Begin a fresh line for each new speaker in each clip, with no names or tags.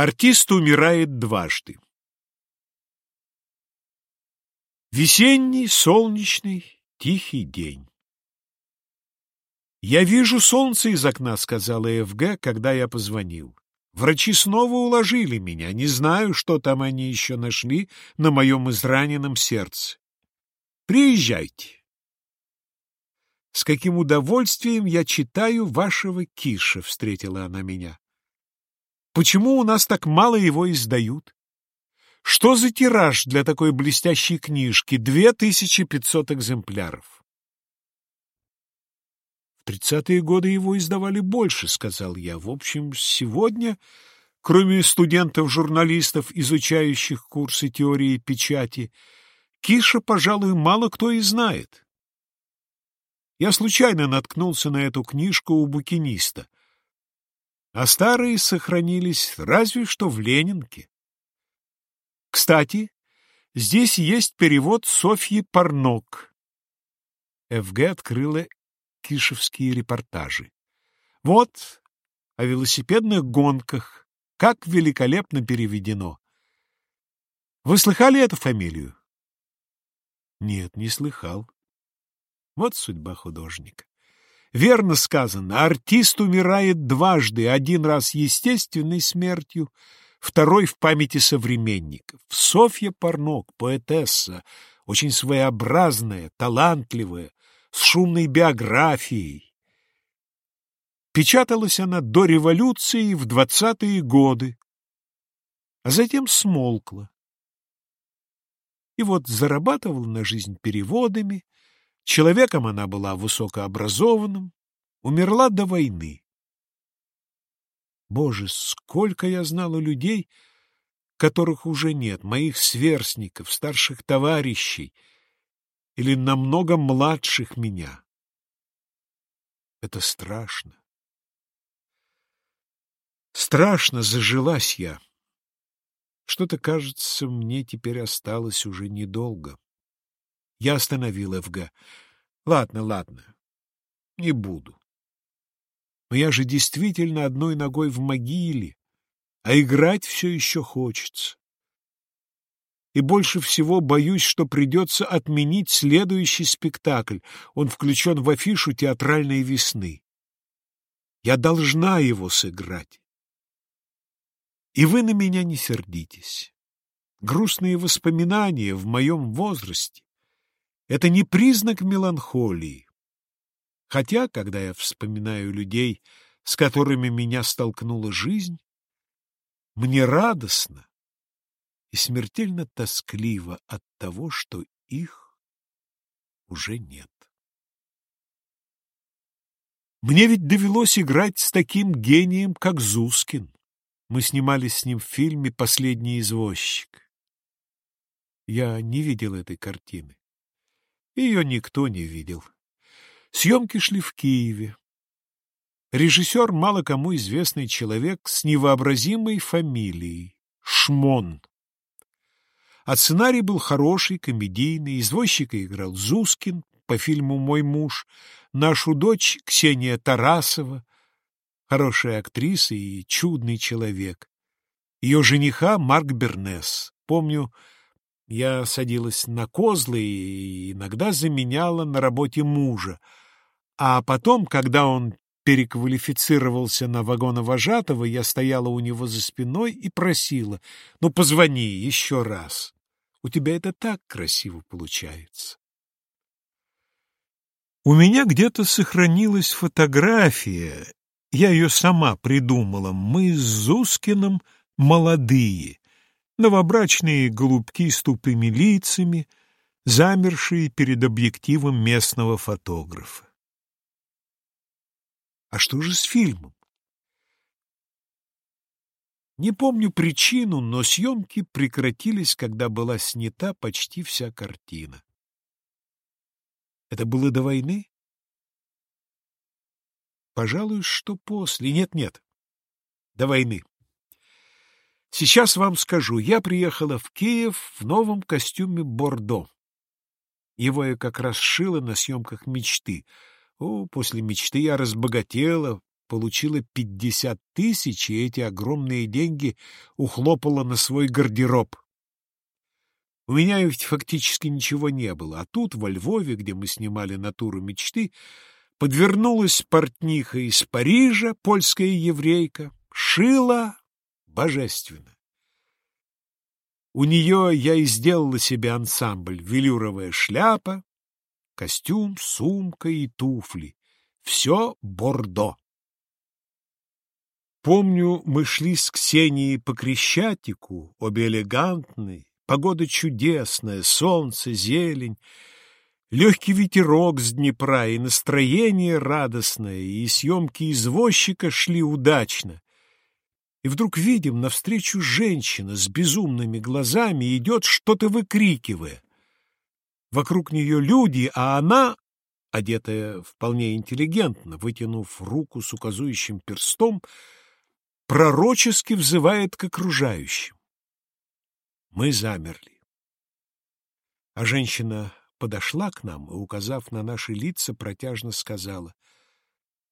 Артист умирает дважды. Весенний, солнечный, тихий день. «Я вижу солнце из окна», — сказала ФГ, когда я позвонил. «Врачи снова уложили меня. Не знаю, что там они еще нашли на моем израненном сердце. Приезжайте». «С каким удовольствием я читаю вашего Киша», — встретила она меня. Почему у нас так мало его издают? Что за тираж для такой блестящей книжки? 2500 экземпляров. В тридцатые годы его издавали больше, сказал я. В общем, сегодня, кроме студентов-журналистов, изучающих курсы теории печати, Киша, пожалуй, мало кто и знает. Я случайно наткнулся на эту книжку у букиниста а старые сохранились разве что в Ленинке. Кстати, здесь есть перевод Софьи Парнок. ФГ открыла кишевские репортажи. Вот о велосипедных гонках, как великолепно переведено. Вы слыхали эту фамилию? Нет, не слыхал. Вот судьба художника. Верно сказано, артист умирает дважды, один раз естественной смертью, второй в памяти современников. Софья Парнок, поэтесса, очень своеобразная, талантливая, с шумной биографией. Печаталась она до революции в двадцатые годы, а затем смолкла. И вот зарабатывала на жизнь переводами, Человеком она была высокообразованным, умерла до войны. Боже, сколько я знала людей, которых уже нет, моих сверстников, старших товарищей или намного младших меня. Это страшно. Страшно зажилась я. Что-то, кажется, мне теперь осталось уже недолго. Я остановил ФГ. Ладно, ладно, не буду. Но я же действительно одной ногой в могиле, а играть все еще хочется. И больше всего боюсь, что придется отменить следующий спектакль. Он включен в афишу театральной весны. Я должна его сыграть. И вы на меня не сердитесь. Грустные воспоминания в моем возрасте это не признак меланхолии. Хотя, когда я вспоминаю людей, с которыми меня столкнула жизнь, мне радостно и смертельно тоскливо от того, что их уже нет. Мне ведь довелось играть с таким гением, как Зускин. Мы снимались с ним в фильме «Последний извозчик». Я не видел этой картины. Ее никто не видел. Съемки шли в Киеве. Режиссер мало кому известный человек с невообразимой фамилией — Шмон. А сценарий был хороший, комедийный, извозчика играл Зускин по фильму «Мой муж», нашу дочь Ксения Тарасова, хорошая актриса и чудный человек. Ее жениха Марк Бернес. Помню, я садилась на козлы и иногда заменяла на работе мужа. А потом, когда он переквалифицировался на вагоновожатого, я стояла у него за спиной и просила, ну, позвони еще раз. У тебя это так красиво получается. У меня где-то сохранилась фотография, я ее сама придумала, мы с Зускиным молодые, новобрачные голубки с тупыми лицами, замершие перед объективом местного фотографа. А что же с фильмом? Не помню причину, но съемки прекратились, когда была снята почти вся картина. Это было до войны? Пожалуй, что после. Нет-нет, до войны. Сейчас вам скажу, я приехала в Киев в новом костюме Бордо. Его я как раз шила на съемках мечты. О, после мечты я разбогатела, получила пятьдесят тысяч, и эти огромные деньги ухлопала на свой гардероб. У меня ведь фактически ничего не было, а тут, во Львове, где мы снимали «Натуру мечты», подвернулась портниха из Парижа, польская еврейка, шила божественно. У нее я и сделала себе ансамбль, велюровая шляпа, костюм, сумка и туфли. Все бордо. Помню, мы шли с Ксенией по Крещатику, обе элегантные, погода чудесная, солнце, зелень, легкий ветерок с Днепра и настроение радостное, и съемки извозчика шли удачно. И вдруг видим, навстречу женщина с безумными глазами идет, что-то выкрикивая. Вокруг нее люди, а она, одетая вполне интеллигентно, вытянув руку с указующим перстом, пророчески взывает к окружающим. Мы замерли. А женщина подошла к нам и, указав на наши лица, протяжно сказала,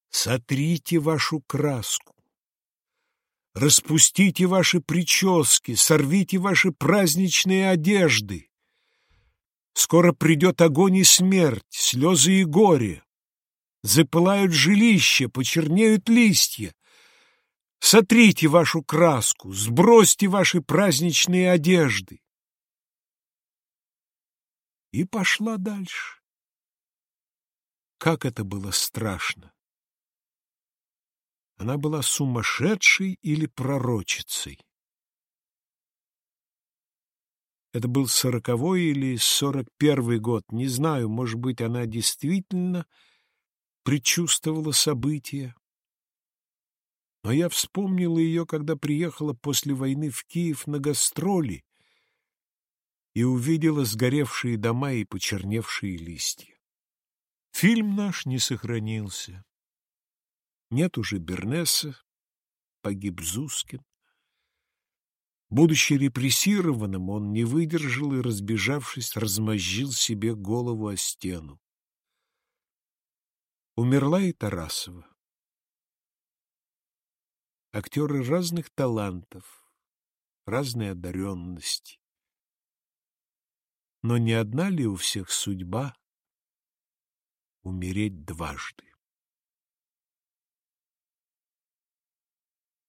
«Сотрите вашу краску, распустите ваши прически, сорвите ваши праздничные одежды. Скоро придет огонь и смерть, слезы и горе. Запылают жилища, почернеют листья. Сотрите вашу краску, сбросьте ваши праздничные одежды. И пошла дальше. Как это было страшно! Она была сумасшедшей или пророчицей. Это был сороковой или сорок первый год, не знаю, может быть, она действительно предчувствовала события. Но я вспомнила ее, когда приехала после войны в Киев на гастроли и увидела сгоревшие дома и почерневшие листья. Фильм наш не сохранился. Нет уже Бернеса, погиб Зускин. Будучи репрессированным, он не выдержал и, разбежавшись, размозжил себе голову о стену. Умерла и Тарасова. Актеры разных талантов, разной одаренности. Но не одна ли у всех судьба умереть дважды?